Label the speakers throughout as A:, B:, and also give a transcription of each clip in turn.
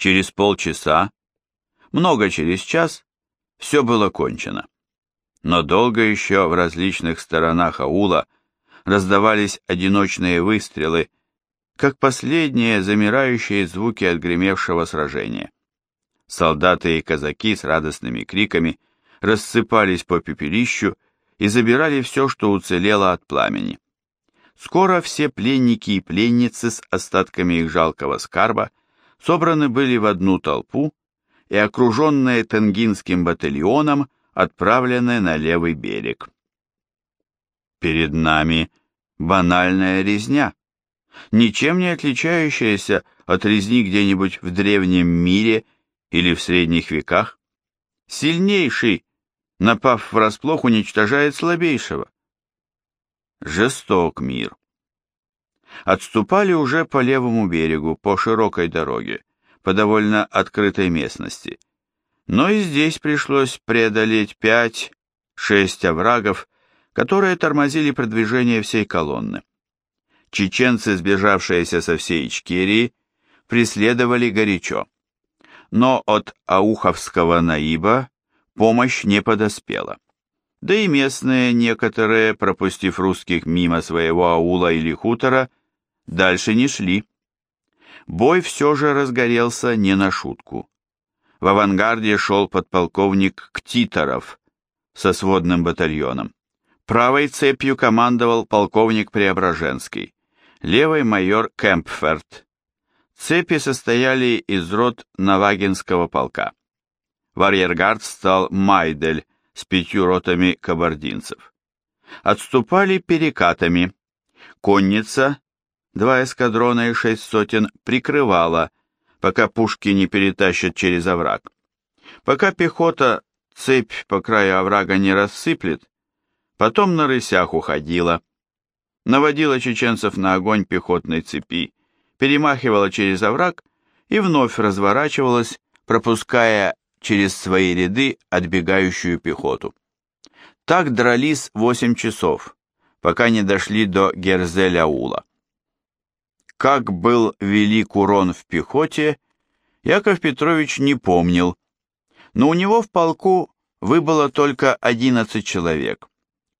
A: Через полчаса, много через час, все было кончено. Но долго еще в различных сторонах аула раздавались одиночные выстрелы, как последние замирающие звуки отгремевшего сражения. Солдаты и казаки с радостными криками рассыпались по пепелищу и забирали все, что уцелело от пламени. Скоро все пленники и пленницы с остатками их жалкого скарба собраны были в одну толпу и, окруженные Тенгинским батальоном, отправлены на левый берег. Перед нами банальная резня, ничем не отличающаяся от резни где-нибудь в древнем мире или в средних веках. Сильнейший, напав врасплох, уничтожает слабейшего. Жесток мир. Отступали уже по левому берегу, по широкой дороге, по довольно открытой местности. Но и здесь пришлось преодолеть пять-шесть оврагов, которые тормозили продвижение всей колонны. Чеченцы, сбежавшиеся со всей Ичкерии, преследовали горячо. Но от Ауховского наиба помощь не подоспела. Да и местные некоторые, пропустив русских мимо своего аула или хутора, дальше не шли. Бой все же разгорелся не на шутку. В авангарде шел подполковник Ктиторов со сводным батальоном. Правой цепью командовал полковник Преображенский, левой майор Кемпферт. Цепи состояли из рот Навагинского полка. В стал Майдель с пятью ротами кабардинцев. Отступали перекатами. Конница, два эскадрона и шесть сотен, прикрывала, пока пушки не перетащат через овраг. Пока пехота цепь по краю оврага не рассыплет, потом на рысях уходила, наводила чеченцев на огонь пехотной цепи, перемахивала через овраг и вновь разворачивалась, пропуская через свои ряды отбегающую пехоту. Так дрались восемь часов, пока не дошли до Герзеляула. Как был велик урон в пехоте, Яков Петрович не помнил, но у него в полку выбыло только 11 человек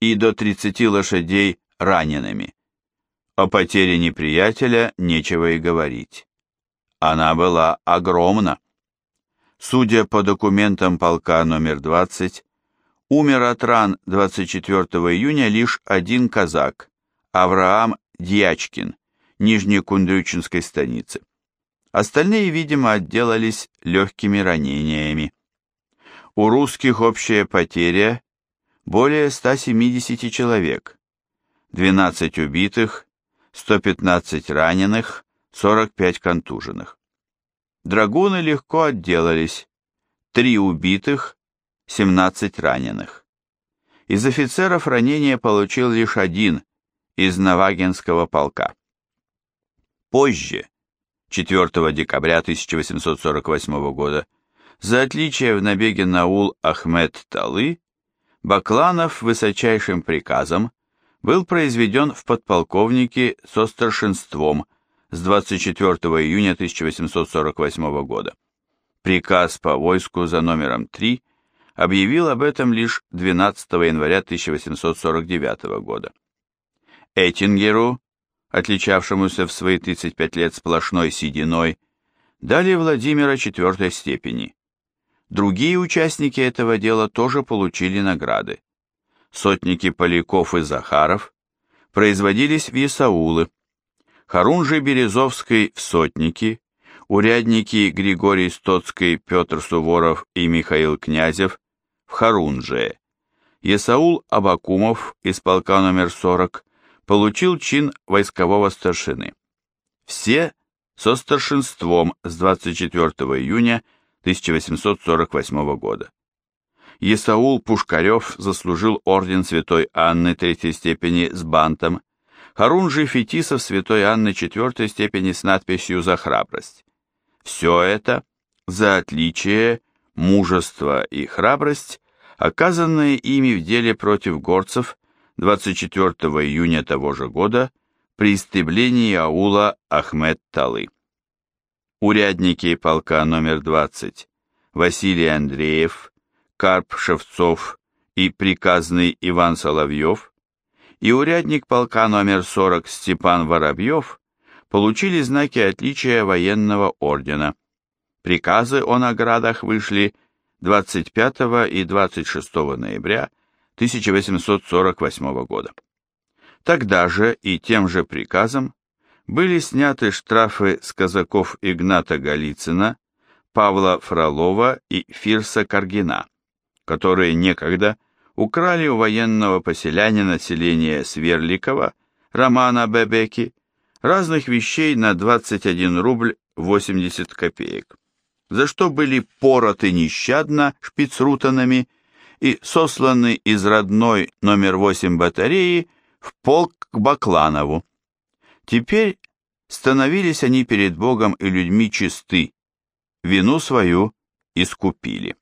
A: и до 30 лошадей ранеными. О потере неприятеля нечего и говорить. Она была огромна. Судя по документам полка номер 20, умер от ран 24 июня лишь один казак, Авраам Дьячкин, Нижнекундрючинской станицы. Остальные, видимо, отделались легкими ранениями. У русских общая потеря более 170 человек, 12 убитых, 115 раненых, 45 контуженных. Драгуны легко отделались. Три убитых, 17 раненых. Из офицеров ранения получил лишь один из Навагинского полка. Позже, 4 декабря 1848 года, за отличие в набеге на Ул Ахмед Талы, Бакланов высочайшим приказом был произведен в подполковнике со старшинством с 24 июня 1848 года. Приказ по войску за номером 3 объявил об этом лишь 12 января 1849 года. Эттингеру, отличавшемуся в свои 35 лет сплошной сединой, дали Владимира четвертой степени. Другие участники этого дела тоже получили награды. Сотники Поляков и Захаров производились в Исаулы, Харунжий Березовский в Сотники, урядники Григорий Стоцкий, Петр Суворов и Михаил Князев в Харунжие. Есаул Абакумов из полка номер 40 получил чин войскового старшины. Все со старшинством с 24 июня 1848 года. Есаул Пушкарев заслужил орден Святой Анны третьей степени с бантом, Харунжий Фетисов Святой Анны четвертой степени с надписью «За храбрость». Все это за отличие, мужество и храбрость, оказанные ими в деле против горцев 24 июня того же года при истреблении аула Ахмед-Талы. урядники полка номер 20 Василий Андреев, Карп Шевцов и приказный Иван Соловьев, и урядник полка номер 40 Степан Воробьев получили знаки отличия военного ордена. Приказы о наградах вышли 25 и 26 ноября 1848 года. Тогда же и тем же приказом были сняты штрафы с казаков Игната Голицына, Павла Фролова и Фирса Каргина, которые некогда украли у военного поселянина населения Сверликова Романа Бебеки разных вещей на 21 рубль 80 копеек, за что были пороты нещадно шпицрутанами и сосланы из родной номер 8 батареи в полк к Бакланову. Теперь становились они перед Богом и людьми чисты, вину свою искупили.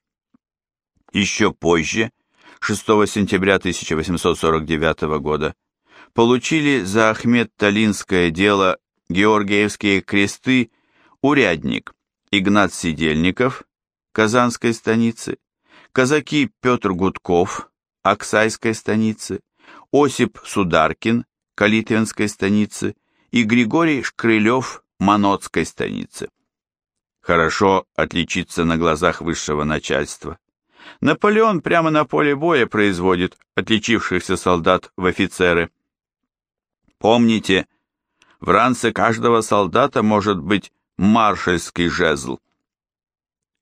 A: Еще позже, 6 сентября 1849 года, получили за Ахмед-Талинское дело Георгиевские кресты урядник Игнат Сидельников, Казанской станицы, казаки Петр Гудков, Оксайской станицы, Осип Сударкин, Калитвинской станицы и Григорий Шкрылев, Манотской станицы. Хорошо отличиться на глазах высшего начальства. Наполеон прямо на поле боя производит отличившихся солдат в офицеры. Помните, в ранце каждого солдата может быть маршальский жезл.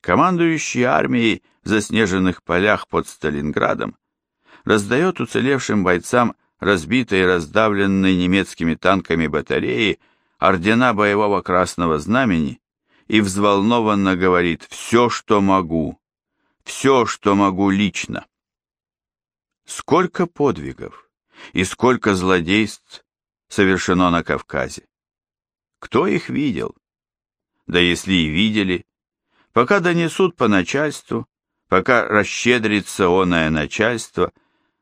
A: Командующий армией в заснеженных полях под Сталинградом раздает уцелевшим бойцам разбитой и раздавленной немецкими танками батареи ордена боевого красного знамени и взволнованно говорит «все, что могу, все, что могу лично». Сколько подвигов и сколько злодейств совершено на Кавказе. Кто их видел? Да если и видели, пока донесут по начальству, пока расщедрится оное начальство,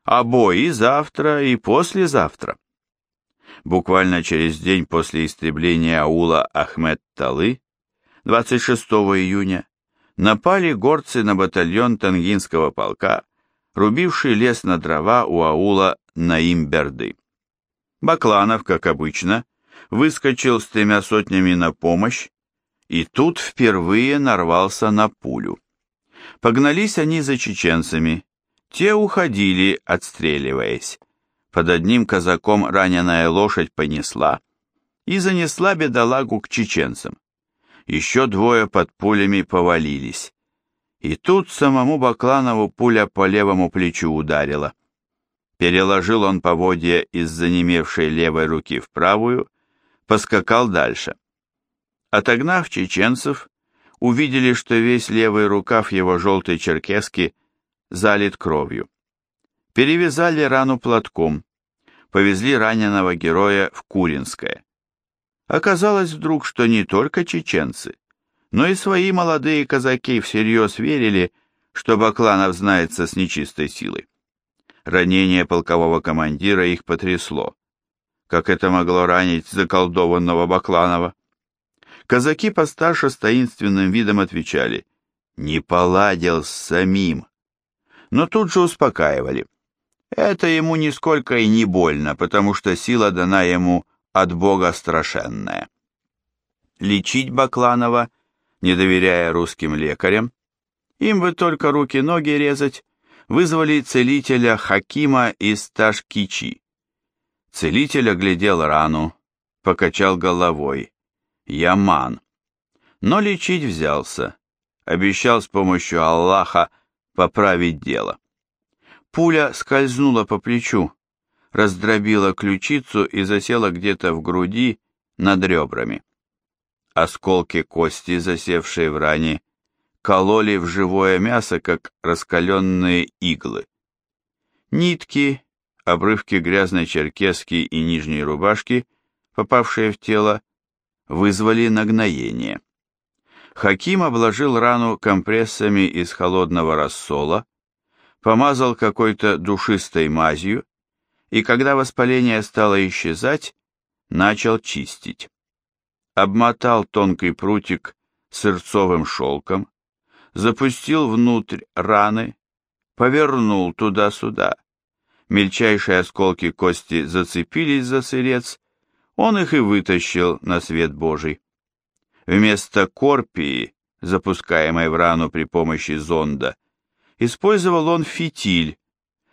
A: а бой и завтра, и послезавтра. Буквально через день после истребления аула Ахмед-Талы, 26 июня, напали горцы на батальон Тангинского полка, рубивший лес на дрова у аула Наимберды. Бакланов, как обычно, выскочил с тремя сотнями на помощь, и тут впервые нарвался на пулю. Погнались они за чеченцами, те уходили, отстреливаясь. Под одним казаком раненая лошадь понесла и занесла бедолагу к чеченцам. Еще двое под пулями повалились. И тут самому Бакланову пуля по левому плечу ударила. Переложил он поводья из занемевшей левой руки в правую, поскакал дальше. Отогнав чеченцев, увидели, что весь левый рукав его желтой черкески залит кровью. Перевязали рану платком, повезли раненого героя в Куринское. Оказалось вдруг, что не только чеченцы, но и свои молодые казаки всерьез верили, что Бакланов знается с нечистой силой. Ранение полкового командира их потрясло. Как это могло ранить заколдованного Бакланова? Казаки постарше с таинственным видом отвечали, не поладил с самим. Но тут же успокаивали. Это ему нисколько и не больно, потому что сила дана ему от Бога страшенная. Лечить Бакланова, не доверяя русским лекарям, им бы только руки-ноги резать, вызвали целителя Хакима из Ташкичи. Целитель оглядел рану, покачал головой. Яман. Но лечить взялся, обещал с помощью Аллаха поправить дело. Пуля скользнула по плечу, раздробила ключицу и засела где-то в груди над ребрами. Осколки кости, засевшие в ране, кололи в живое мясо, как раскаленные иглы. Нитки, обрывки грязной черкески и нижней рубашки, попавшие в тело, вызвали нагноение. Хаким обложил рану компрессами из холодного рассола, помазал какой-то душистой мазью, и когда воспаление стало исчезать, начал чистить. Обмотал тонкий прутик сырцовым шелком, запустил внутрь раны, повернул туда-сюда. Мельчайшие осколки кости зацепились за сырец, он их и вытащил на свет Божий. Вместо корпии, запускаемой в рану при помощи зонда, использовал он фитиль,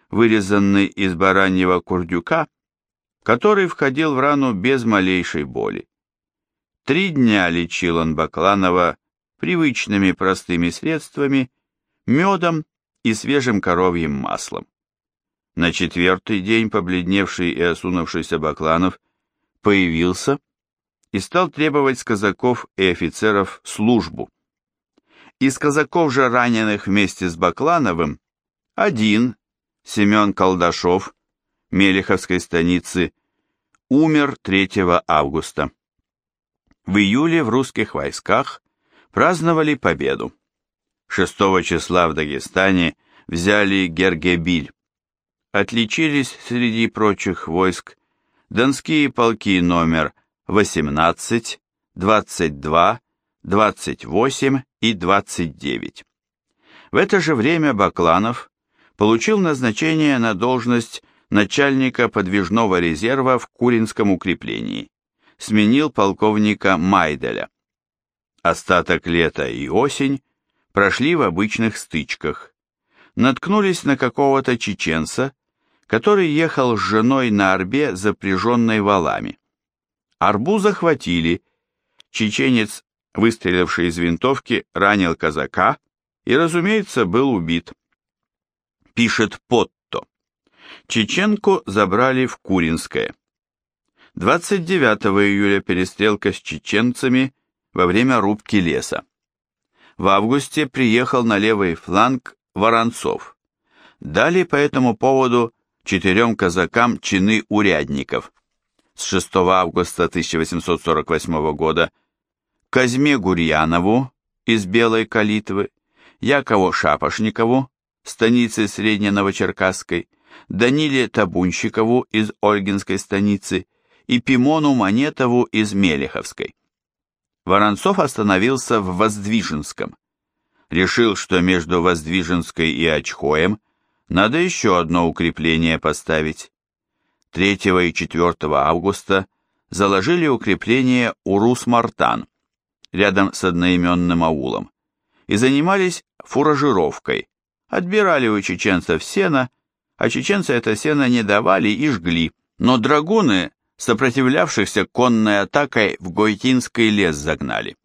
A: вырезанный из бараньего курдюка, который входил в рану без малейшей боли. Три дня лечил он Бакланова привычными простыми средствами, медом и свежим коровьим маслом. На четвертый день побледневший и осунувшийся Бакланов появился и стал требовать с казаков и офицеров службу. Из казаков же раненых вместе с Баклановым один, Семен Колдашов, Мелеховской станицы, умер 3 августа. В июле в русских войсках праздновали победу. 6 числа в Дагестане взяли Гергебиль. Отличились среди прочих войск донские полки номер 18, 22, 28 и 29. В это же время Бакланов получил назначение на должность начальника подвижного резерва в Куринском укреплении, сменил полковника Майделя. Остаток лета и осень прошли в обычных стычках. Наткнулись на какого-то чеченца, который ехал с женой на арбе, запряженной валами. Арбу захватили. Чеченец, выстреливший из винтовки, ранил казака и, разумеется, был убит. Пишет Потто. Чеченку забрали в Куринское. 29 июля перестрелка с чеченцами во время рубки леса. В августе приехал на левый фланг Воронцов. Дали по этому поводу четырем казакам чины урядников. С 6 августа 1848 года Казьме Гурьянову из Белой Калитвы, Якову Шапошникову, станицы Средне-Новочеркасской, Даниле Табунщикову из Ольгинской станицы и Пимону Монетову из Мелеховской. Воронцов остановился в Воздвиженском. Решил, что между Воздвиженской и Очхоем надо еще одно укрепление поставить. 3 и 4 августа заложили укрепление Урус-Мартан, рядом с одноименным аулом, и занимались фуражировкой, отбирали у чеченцев сено, а чеченцы это сено не давали и жгли, но драгуны сопротивлявшихся конной атакой в Гойтинский лес загнали.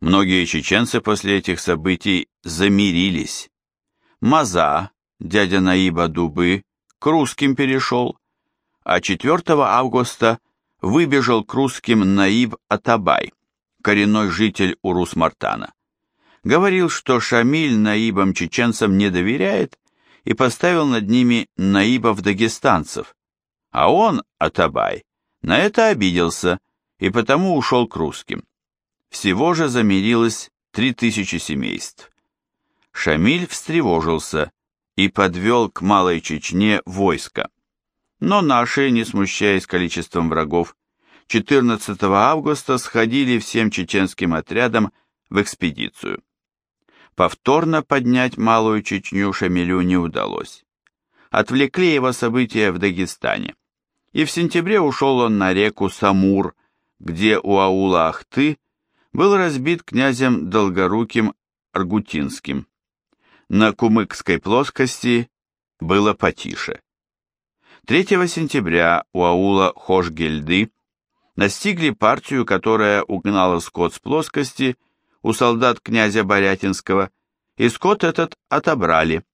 A: Многие чеченцы после этих событий замирились. Маза, дядя Наиба Дубы, к русским перешел, а 4 августа выбежал к русским Наиб Атабай, коренной житель Урус-Мартана. Говорил, что Шамиль наибам-чеченцам не доверяет и поставил над ними наибов-дагестанцев, а он, Атабай, на это обиделся и потому ушел к русским. Всего же замирилось три тысячи семейств. Шамиль встревожился и подвел к Малой Чечне войско. Но наши, не смущаясь количеством врагов, 14 августа сходили всем чеченским отрядам в экспедицию. Повторно поднять Малую Чечню Шамилю не удалось. Отвлекли его события в Дагестане и в сентябре ушел он на реку Самур, где у аула Ахты был разбит князем Долгоруким Аргутинским. На Кумыкской плоскости было потише. 3 сентября у аула Хошгельды настигли партию, которая угнала скот с плоскости у солдат князя Борятинского, и скот этот отобрали.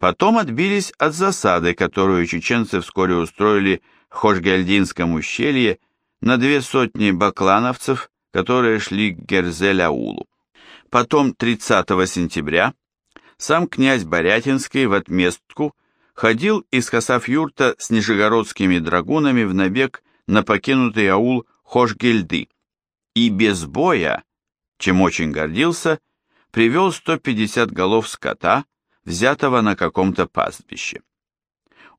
A: Потом отбились от засады, которую чеченцы вскоре устроили Хошгальдинском ущелье на две сотни баклановцев, которые шли к Герзель-Аулу. Потом 30 сентября сам князь Борятинский в отместку ходил из Хасавюрта с нижегородскими драгунами в набег на покинутый аул Хошгельды и без боя, чем очень гордился, привел 150 голов скота, взятого на каком-то пастбище.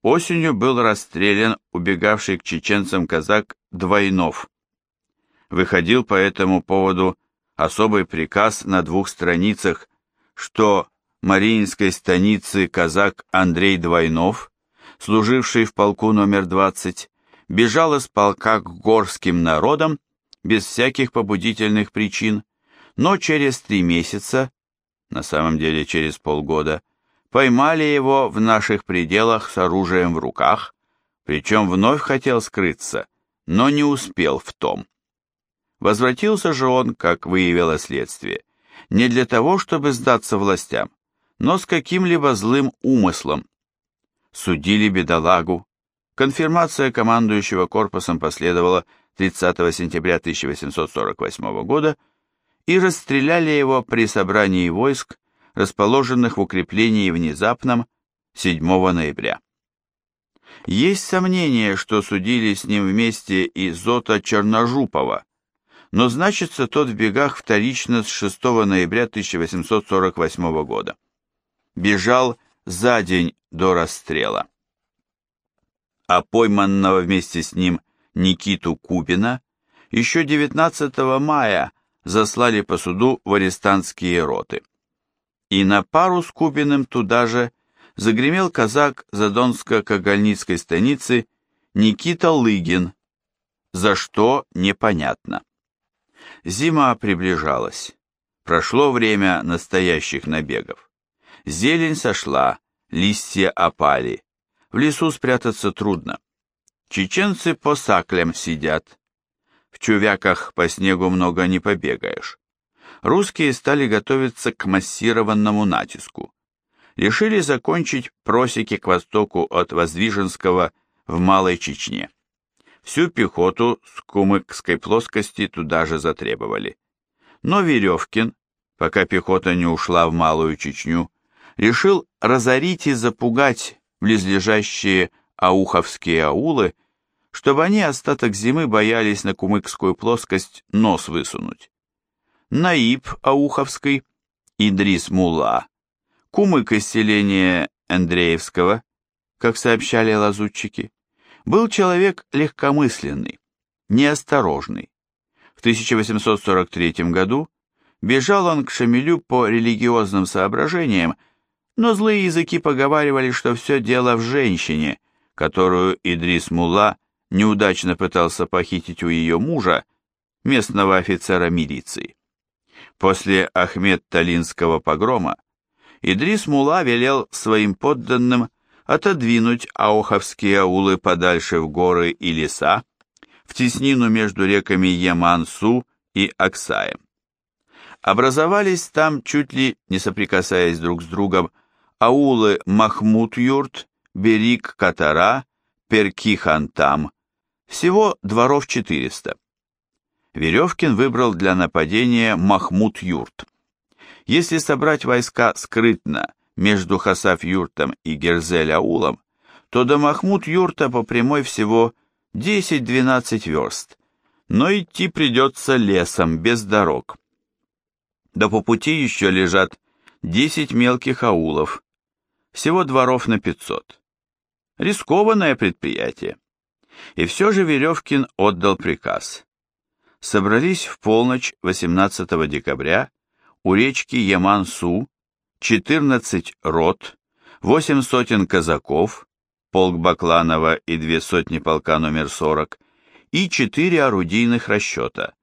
A: Осенью был расстрелян убегавший к чеченцам казак Двойнов. Выходил по этому поводу особый приказ на двух страницах, что Мариинской станицы казак Андрей Двойнов, служивший в полку номер 20, бежал из полка к горским народам без всяких побудительных причин, но через три месяца, на самом деле через полгода, поймали его в наших пределах с оружием в руках, причем вновь хотел скрыться, но не успел в том. Возвратился же он, как выявило следствие, не для того, чтобы сдаться властям, но с каким-либо злым умыслом. Судили бедолагу. Конфирмация командующего корпусом последовала 30 сентября 1848 года и расстреляли его при собрании войск, расположенных в укреплении внезапном 7 ноября. Есть сомнение, что судили с ним вместе и Зота Черножупова, но значится тот в бегах вторично с 6 ноября 1848 года. Бежал за день до расстрела. А пойманного вместе с ним Никиту Кубина еще 19 мая заслали по суду в арестантские роты. И на пару с Кубиным туда же загремел казак Задонско-Когольницкой станицы Никита Лыгин, за что непонятно. Зима приближалась. Прошло время настоящих набегов. Зелень сошла, листья опали. В лесу спрятаться трудно. Чеченцы по саклям сидят. В чувяках по снегу много не побегаешь. Русские стали готовиться к массированному натиску. Решили закончить просеки к востоку от Воздвиженского в Малой Чечне. Всю пехоту с Кумыкской плоскости туда же затребовали. Но Веревкин, пока пехота не ушла в Малую Чечню, решил разорить и запугать близлежащие ауховские аулы, чтобы они остаток зимы боялись на Кумыкскую плоскость нос высунуть. Наиб Ауховский, Идрис Мула, Кумык из селения Андреевского, как сообщали лазутчики, был человек легкомысленный, неосторожный. В 1843 году бежал он к Шамилю по религиозным соображениям, но злые языки поговаривали, что все дело в женщине, которую Идрис Мулла неудачно пытался похитить у ее мужа, местного офицера милиции. После Ахмед-Талинского погрома Идрис Мула велел своим подданным отодвинуть ауховские аулы подальше в горы и леса, в теснину между реками Ямансу и Аксаем. Образовались там, чуть ли не соприкасаясь друг с другом, аулы Махмуд-Юрт, Берик-Катара, Перки-Хантам, всего дворов 400. Веревкин выбрал для нападения Махмуд-Юрт. Если собрать войска скрытно между Хасаф-Юртом и Герзель-Аулом, то до Махмуд-Юрта по прямой всего 10-12 верст, но идти придется лесом, без дорог. Да по пути еще лежат 10 мелких аулов, всего дворов на 500. Рискованное предприятие. И все же Веревкин отдал приказ. Собрались в полночь 18 декабря у речки Ямансу 14 рот, 8 сотен казаков, полк Бакланова и две сотни полка номер 40, и 4 орудийных расчета,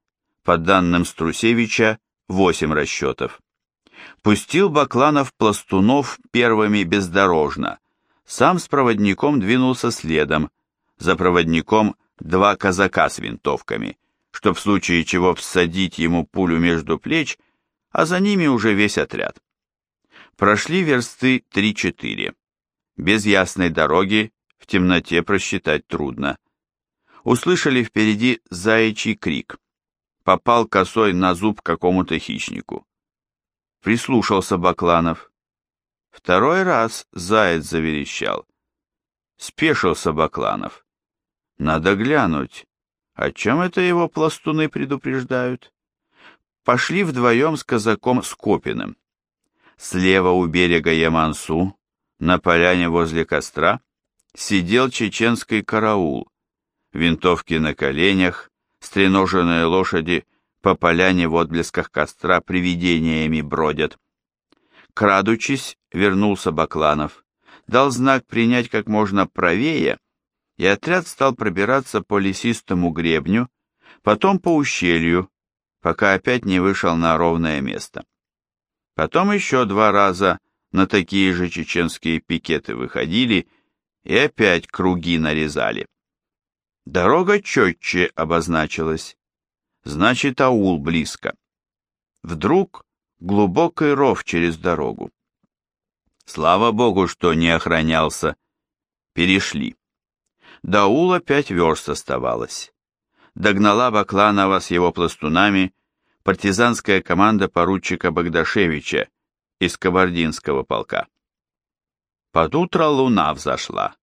A: по данным Струсевича, 8 расчетов. Пустил Бакланов пластунов первыми бездорожно, сам с проводником двинулся следом, за проводником два казака с винтовками, чтоб в случае чего всадить ему пулю между плеч, а за ними уже весь отряд. Прошли версты 3-4. Без ясной дороги в темноте просчитать трудно. Услышали впереди заячий крик. Попал косой на зуб какому-то хищнику. Прислушался Бакланов. Второй раз заяц заверещал. Спешился Бакланов. Надо глянуть, о чем это его пластуны предупреждают. Пошли вдвоем с казаком Скопиным. Слева у берега Ямансу, на поляне возле костра, сидел чеченский караул, винтовки на коленях, стреноженные лошади по поляне в отблесках костра привидениями бродят. Крадучись, вернулся Бакланов, дал знак принять как можно правее, и отряд стал пробираться по лесистому гребню, потом по ущелью, пока опять не вышел на ровное место. Потом еще два раза на такие же чеченские пикеты выходили и опять круги нарезали. Дорога четче обозначилась. Значит, аул близко. Вдруг глубокий ров через дорогу. Слава богу, что не охранялся. Перешли. До аула пять верст оставалось догнала Бакланова с его пластунами партизанская команда поручика Богдашевича из Кабардинского полка. Под утро луна взошла.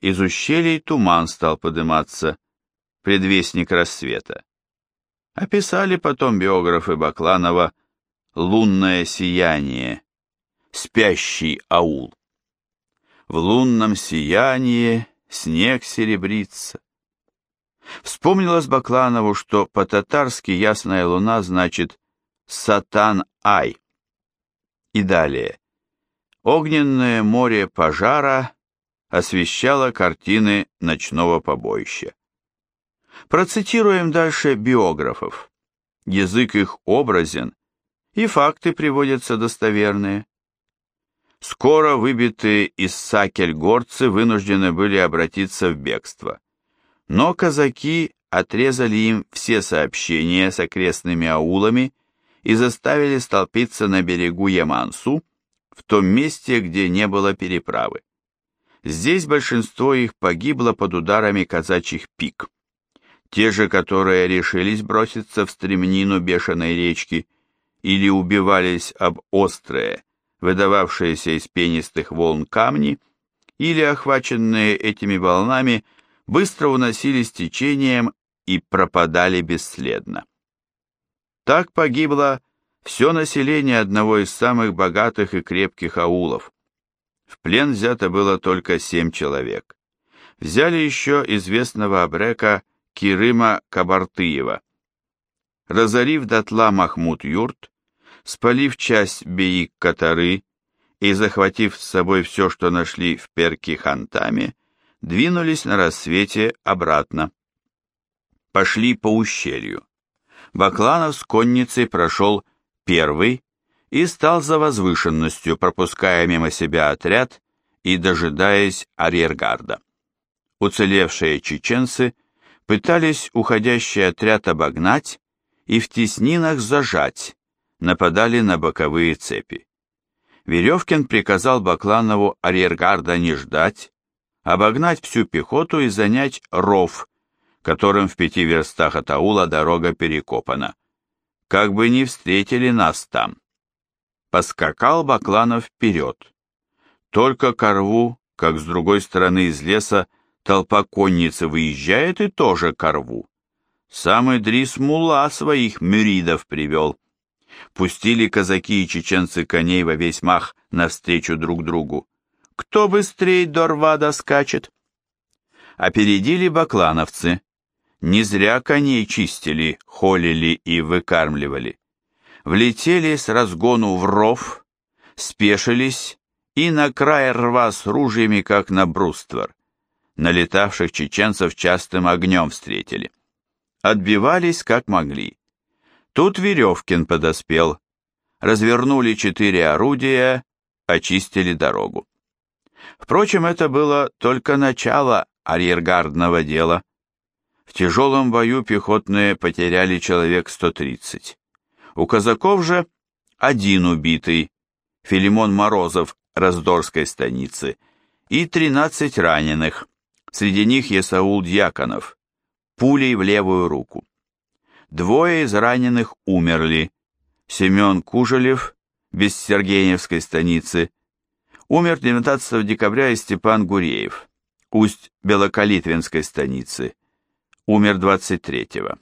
A: Из ущелий туман стал подниматься, предвестник рассвета. Описали потом биографы Бакланова «Лунное сияние», «Спящий аул». В лунном сиянии снег серебрится, Вспомнилось Бакланову, что по-татарски «ясная луна» значит «сатан-ай». И далее. Огненное море пожара освещало картины ночного побоища. Процитируем дальше биографов. Язык их образен, и факты приводятся достоверные. Скоро выбитые из сакель горцы вынуждены были обратиться в бегство. Но казаки отрезали им все сообщения с окрестными аулами и заставили столпиться на берегу Ямансу, в том месте, где не было переправы. Здесь большинство их погибло под ударами казачьих пик. Те же, которые решились броситься в стремнину бешеной речки или убивались об острые, выдававшиеся из пенистых волн камни, или, охваченные этими волнами, быстро уносились течением и пропадали бесследно. Так погибло все население одного из самых богатых и крепких аулов. В плен взято было только семь человек. Взяли еще известного абрека Кирыма Кабартыева. Разорив дотла Махмуд юрт, спалив часть Беик-Катары и захватив с собой все, что нашли в Перки-Хантаме, двинулись на рассвете обратно. Пошли по ущелью. Бакланов с конницей прошел первый и стал за возвышенностью, пропуская мимо себя отряд и дожидаясь арьергарда. Уцелевшие чеченцы пытались уходящий отряд обогнать и в теснинах зажать, нападали на боковые цепи. Веревкин приказал Бакланову арьергарда не ждать, обогнать всю пехоту и занять ров, которым в пяти верстах от аула дорога перекопана. Как бы не встретили нас там. Поскакал Бакланов вперед. Только ко рву, как с другой стороны из леса, толпа конницы выезжает и тоже ко рву. Сам Идрис Мула своих мюридов привел. Пустили казаки и чеченцы коней во весь мах навстречу друг другу. Кто быстрее Дорвада скачет? Опередили баклановцы. Не зря коней чистили, холили и выкармливали. Влетели с разгону в ров, спешились и на край рва с ружьями, как на бруствор. Налетавших чеченцев частым огнем встретили. Отбивались, как могли. Тут Веревкин подоспел. Развернули четыре орудия, очистили дорогу. Впрочем, это было только начало арьергардного дела. В тяжелом бою пехотные потеряли человек 130. У казаков же один убитый, Филимон Морозов Раздорской станицы, и 13 раненых, среди них Есаул Дьяконов, пулей в левую руку. Двое из раненых умерли, Семен Кужелев, без Сергеевской станицы, Умер 19 декабря и Степан Гуреев, усть Белокалитвинской станицы. Умер 23-го.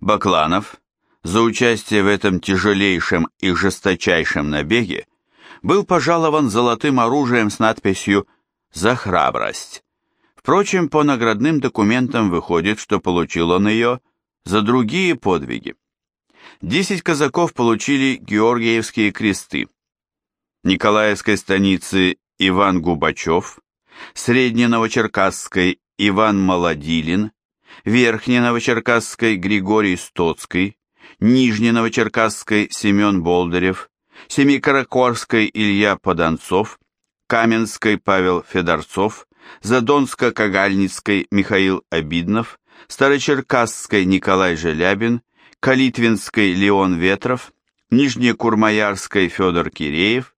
A: Бакланов за участие в этом тяжелейшем и жесточайшем набеге был пожалован золотым оружием с надписью «За храбрость». Впрочем, по наградным документам выходит, что получил он ее за другие подвиги. Десять казаков получили Георгиевские кресты. Николаевской станицы Иван Губачев, Средненовочеркасской Иван Молодилин, Верхненовочеркасской Григорий Стоцкий, Нижненовочеркасской Семен Болдырев, Семикаракорской Илья Подонцов, Каменской Павел Федорцов, Задонско-Кагальницкой Михаил Обиднов, Старочеркасской Николай Желябин, Калитвинской Леон Ветров, Нижнекурмаярской Федор Киреев.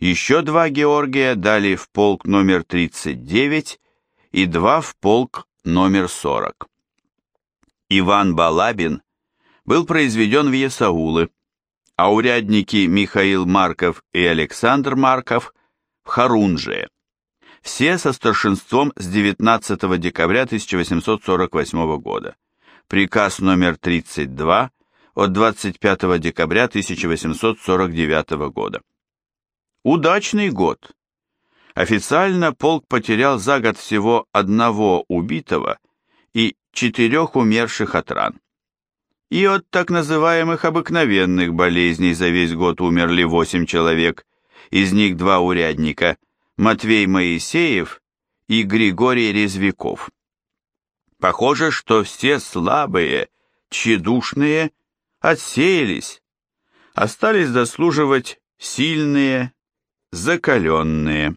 A: Еще два Георгия дали в полк номер 39 и два в полк номер 40. Иван Балабин был произведен в Есаулы, а урядники Михаил Марков и Александр Марков Харунжие. Все со старшинством с 19 декабря 1848 года. Приказ номер 32 от 25 декабря 1849 года. Удачный год. Официально полк потерял за год всего одного убитого и четырех умерших от ран. И от так называемых обыкновенных болезней за весь год умерли восемь человек, из них два урядника, Матвей Моисеев и Григорий Резвиков. Похоже, что все слабые, тщедушные отсеялись, остались заслуживать сильные, закаленные.